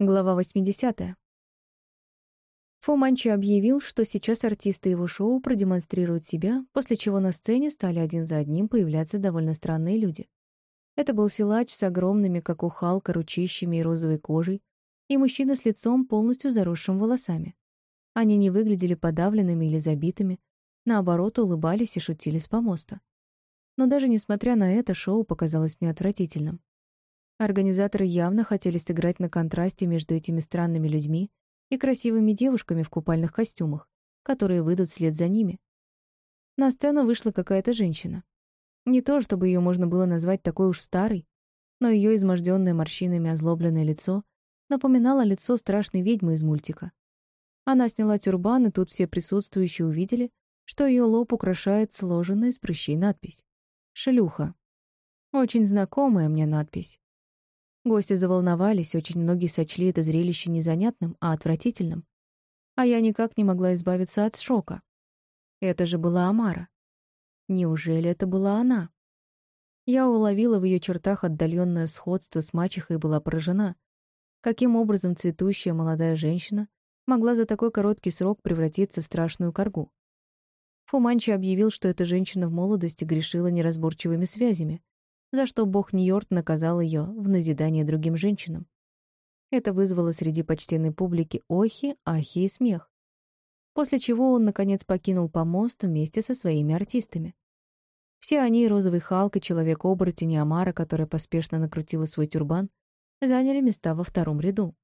Глава 80. Фу Манчи объявил, что сейчас артисты его шоу продемонстрируют себя, после чего на сцене стали один за одним появляться довольно странные люди. Это был силач с огромными, как у Халка, ручищами и розовой кожей, и мужчина с лицом, полностью заросшим волосами. Они не выглядели подавленными или забитыми, наоборот, улыбались и шутили с помоста. Но даже несмотря на это, шоу показалось мне отвратительным. Организаторы явно хотели сыграть на контрасте между этими странными людьми и красивыми девушками в купальных костюмах, которые выйдут вслед за ними. На сцену вышла какая-то женщина. Не то, чтобы ее можно было назвать такой уж старой, но ее изможденное морщинами озлобленное лицо напоминало лицо страшной ведьмы из мультика. Она сняла тюрбан, и тут все присутствующие увидели, что ее лоб украшает сложенная из прыщей надпись. «Шлюха». Очень знакомая мне надпись. Гости заволновались, очень многие сочли это зрелище не занятным, а отвратительным. А я никак не могла избавиться от шока. Это же была Амара. Неужели это была она? Я уловила в ее чертах отдаленное сходство с мачехой и была поражена. Каким образом цветущая молодая женщина могла за такой короткий срок превратиться в страшную коргу? Фуманчи объявил, что эта женщина в молодости грешила неразборчивыми связями, за что бог Нью-Йорк наказал ее в назидание другим женщинам. Это вызвало среди почтенной публики охи, ахи и смех. После чего он, наконец, покинул помост вместе со своими артистами. Все они, Розовый Халк и Человек-оборотень Амара, которая поспешно накрутила свой тюрбан, заняли места во втором ряду.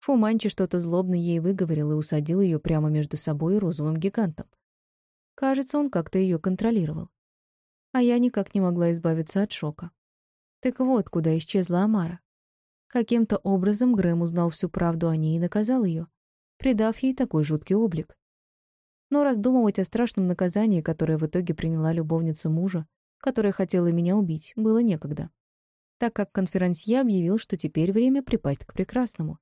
Фуманчи что-то злобно ей выговорил и усадил ее прямо между собой и розовым гигантом. Кажется, он как-то ее контролировал а я никак не могла избавиться от шока. Так вот, куда исчезла Амара. Каким-то образом Грэм узнал всю правду о ней и наказал ее, придав ей такой жуткий облик. Но раздумывать о страшном наказании, которое в итоге приняла любовница мужа, которая хотела меня убить, было некогда, так как конферансье объявил, что теперь время припасть к прекрасному.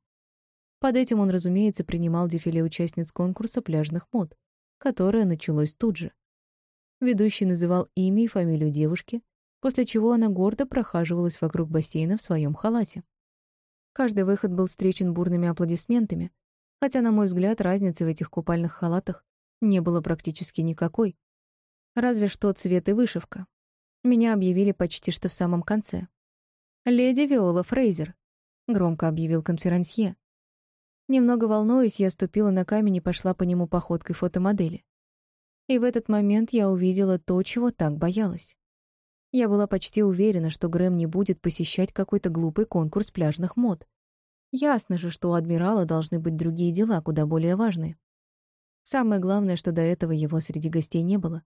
Под этим он, разумеется, принимал дефиле участниц конкурса пляжных мод, которое началось тут же. Ведущий называл имя и фамилию девушки, после чего она гордо прохаживалась вокруг бассейна в своем халате. Каждый выход был встречен бурными аплодисментами, хотя, на мой взгляд, разницы в этих купальных халатах не было практически никакой. Разве что цвет и вышивка. Меня объявили почти что в самом конце. «Леди Виола Фрейзер», — громко объявил конферансье. Немного волнуясь, я ступила на камень и пошла по нему походкой фотомодели. И в этот момент я увидела то, чего так боялась. Я была почти уверена, что Грэм не будет посещать какой-то глупый конкурс пляжных мод. Ясно же, что у адмирала должны быть другие дела, куда более важные. Самое главное, что до этого его среди гостей не было.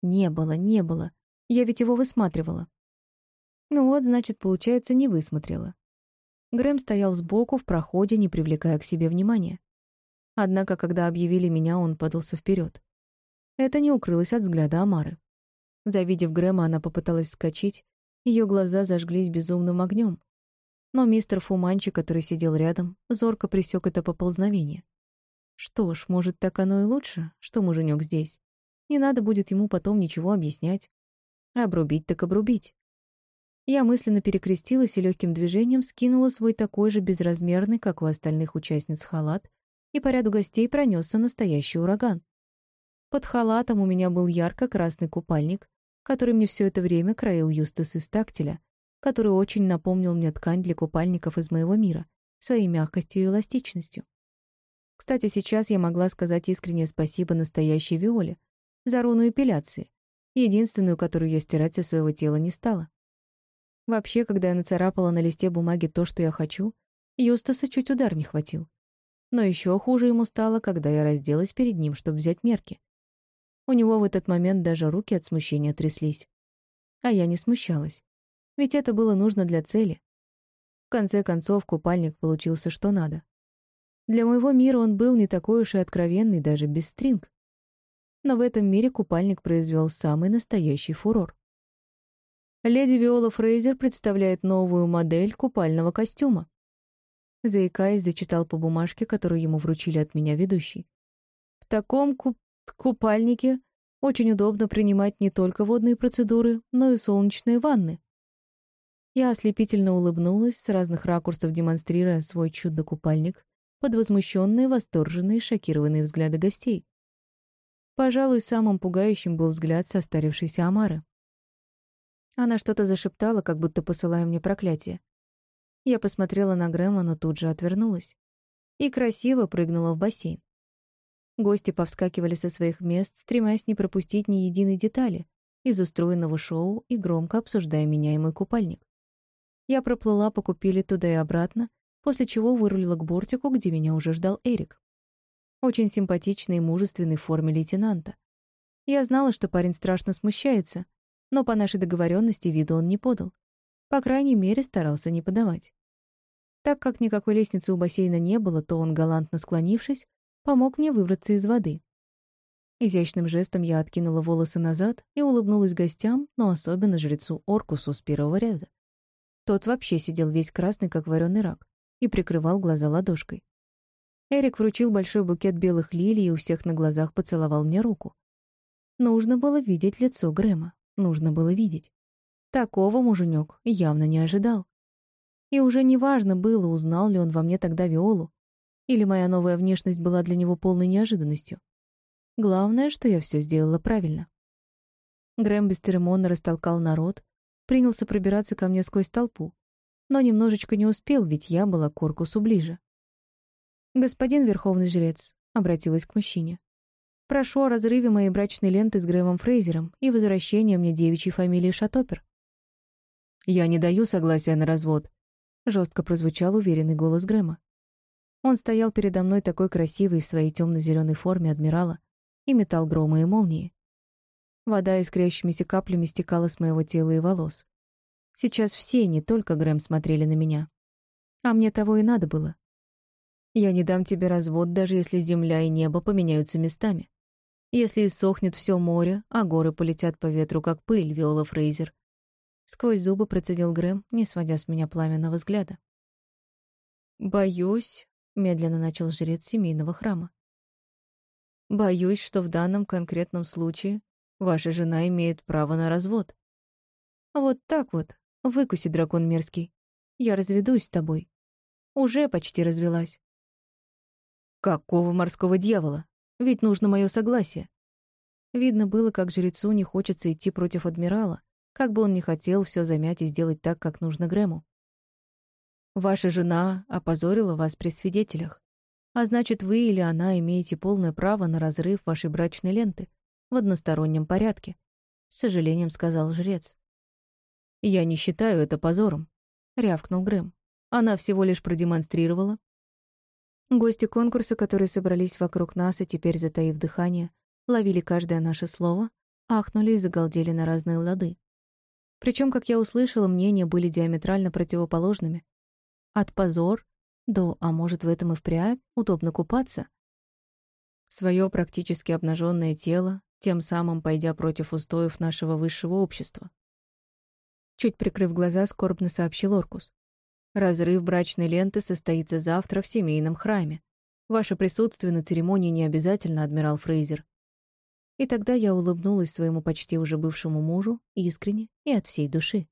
Не было, не было. Я ведь его высматривала. Ну вот, значит, получается, не высмотрела. Грэм стоял сбоку в проходе, не привлекая к себе внимания. Однако, когда объявили меня, он подался вперед. Это не укрылось от взгляда Амары. Завидев Грэма, она попыталась вскочить, ее глаза зажглись безумным огнем. Но мистер Фуманчи, который сидел рядом, зорко присек это поползновение. Что ж, может, так оно и лучше, что муженек здесь. Не надо будет ему потом ничего объяснять. Обрубить так обрубить. Я мысленно перекрестилась и легким движением скинула свой такой же безразмерный, как у остальных участниц, халат, и по ряду гостей пронесся настоящий ураган. Под халатом у меня был ярко-красный купальник, который мне все это время краил Юстас из тактиля, который очень напомнил мне ткань для купальников из моего мира, своей мягкостью и эластичностью. Кстати, сейчас я могла сказать искреннее спасибо настоящей Виоле за руну эпиляции, единственную, которую я стирать со своего тела не стала. Вообще, когда я нацарапала на листе бумаги то, что я хочу, Юстаса чуть удар не хватил. Но еще хуже ему стало, когда я разделась перед ним, чтобы взять мерки. У него в этот момент даже руки от смущения тряслись. А я не смущалась. Ведь это было нужно для цели. В конце концов, купальник получился что надо. Для моего мира он был не такой уж и откровенный, даже без стринг. Но в этом мире купальник произвел самый настоящий фурор. Леди Виола Фрейзер представляет новую модель купального костюма. Заикаясь, зачитал по бумажке, которую ему вручили от меня ведущий. В таком куп купальнике очень удобно принимать не только водные процедуры, но и солнечные ванны. Я ослепительно улыбнулась, с разных ракурсов демонстрируя свой чудо-купальник под возмущенные, восторженные, шокированные взгляды гостей. Пожалуй, самым пугающим был взгляд состарившейся Амары. Она что-то зашептала, как будто посылая мне проклятие. Я посмотрела на Грэма, но тут же отвернулась. И красиво прыгнула в бассейн. Гости повскакивали со своих мест, стремясь не пропустить ни единой детали из устроенного шоу и громко обсуждая меня и мой купальник. Я проплыла по купели туда и обратно, после чего вырулила к бортику, где меня уже ждал Эрик. Очень симпатичный и мужественный в форме лейтенанта. Я знала, что парень страшно смущается, но по нашей договоренности виду он не подал. По крайней мере, старался не подавать. Так как никакой лестницы у бассейна не было, то он, галантно склонившись, помог мне выбраться из воды. Изящным жестом я откинула волосы назад и улыбнулась гостям, но особенно жрецу Оркусу с первого ряда. Тот вообще сидел весь красный, как вареный рак, и прикрывал глаза ладошкой. Эрик вручил большой букет белых лилий и у всех на глазах поцеловал мне руку. Нужно было видеть лицо Грэма. Нужно было видеть. Такого муженек явно не ожидал. И уже неважно было, узнал ли он во мне тогда Виолу, или моя новая внешность была для него полной неожиданностью. Главное, что я все сделала правильно. Грэм бесцеремонно растолкал народ, принялся пробираться ко мне сквозь толпу, но немножечко не успел, ведь я была к корпусу ближе. «Господин Верховный Жрец», — обратилась к мужчине, Прошу о разрыве моей брачной ленты с Грэмом Фрейзером и возвращении мне девичьей фамилии Шатопер. «Я не даю согласия на развод», — жестко прозвучал уверенный голос Грэма. Он стоял передо мной такой красивый в своей темно-зеленой форме адмирала и метал громы и молнии. Вода искрящимися каплями стекала с моего тела и волос. Сейчас все, не только Грэм, смотрели на меня. А мне того и надо было. Я не дам тебе развод, даже если земля и небо поменяются местами. Если иссохнет все море, а горы полетят по ветру, как пыль, Виола Фрейзер. Сквозь зубы процедил Грэм, не сводя с меня пламенного взгляда. «Боюсь», — медленно начал жрец семейного храма. «Боюсь, что в данном конкретном случае ваша жена имеет право на развод. Вот так вот, выкуси, дракон мерзкий. Я разведусь с тобой. Уже почти развелась». «Какого морского дьявола?» Ведь нужно мое согласие. Видно было, как жрецу не хочется идти против адмирала, как бы он ни хотел все замять и сделать так, как нужно Грэму. Ваша жена опозорила вас при свидетелях, а значит, вы или она имеете полное право на разрыв вашей брачной ленты в одностороннем порядке, с сожалением сказал жрец. Я не считаю это позором, рявкнул Грэм. Она всего лишь продемонстрировала, Гости конкурса, которые собрались вокруг нас и теперь, затаив дыхание, ловили каждое наше слово, ахнули и загалдели на разные лады. Причем, как я услышала, мнения были диаметрально противоположными. От позор до «а может, в этом и впрямь удобно купаться?» Своё практически обнаженное тело, тем самым пойдя против устоев нашего высшего общества. Чуть прикрыв глаза, скорбно сообщил Оркус. Разрыв брачной ленты состоится завтра в семейном храме. Ваше присутствие на церемонии не обязательно, адмирал Фрейзер. И тогда я улыбнулась своему почти уже бывшему мужу искренне и от всей души.